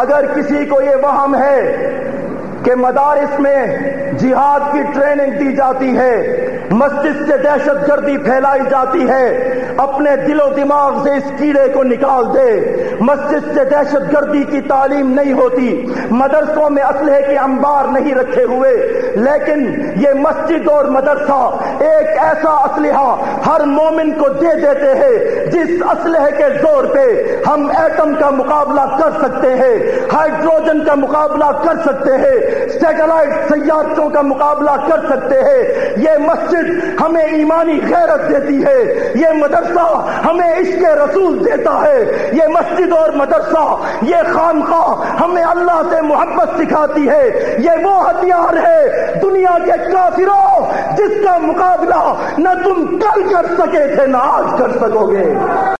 اگر کسی کو یہ وہم ہے کہ مدارس میں جہاد کی ٹریننگ دی جاتی ہے مسجد سے دہشت گردی پھیلائی جاتی ہے۔ اپنے دل و دماغ سے اس کیڑے کو نکال دے۔ مسجد سے دہشت گردی کی تعلیم نہیں ہوتی۔ مدرسوں میں اسلحے کے انبار نہیں رکھے ہوئے۔ لیکن یہ مسجد اور مدرسہ ایک ایسا اسلحہ ہر مومن کو دے دیتے ہیں، جس اسلحے کے زور پہ ہم ایٹم کا مقابلہ کر سکتے ہیں، ہائیڈروجن کا مقابلہ کر سکتے ہیں۔ سیٹلائٹ سیارتوں کا مقابلہ کر سکتے ہیں۔ یہ مسجد ہمیں ایمانی غیرت دیتی ہے۔ یہ مدرسہ ہمیں عشق رسول دیتا ہے۔ یہ مسجد اور مدرسہ، یہ خانخواہ ہمیں اللہ سے محبت سکھاتی ہے۔ یہ وہ ہتھیار ہے دنیا کے کافروں جس کا مقابلہ نہ تم کل کر سکے تھے، نہ آج کر سکو گے۔